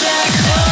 black hole.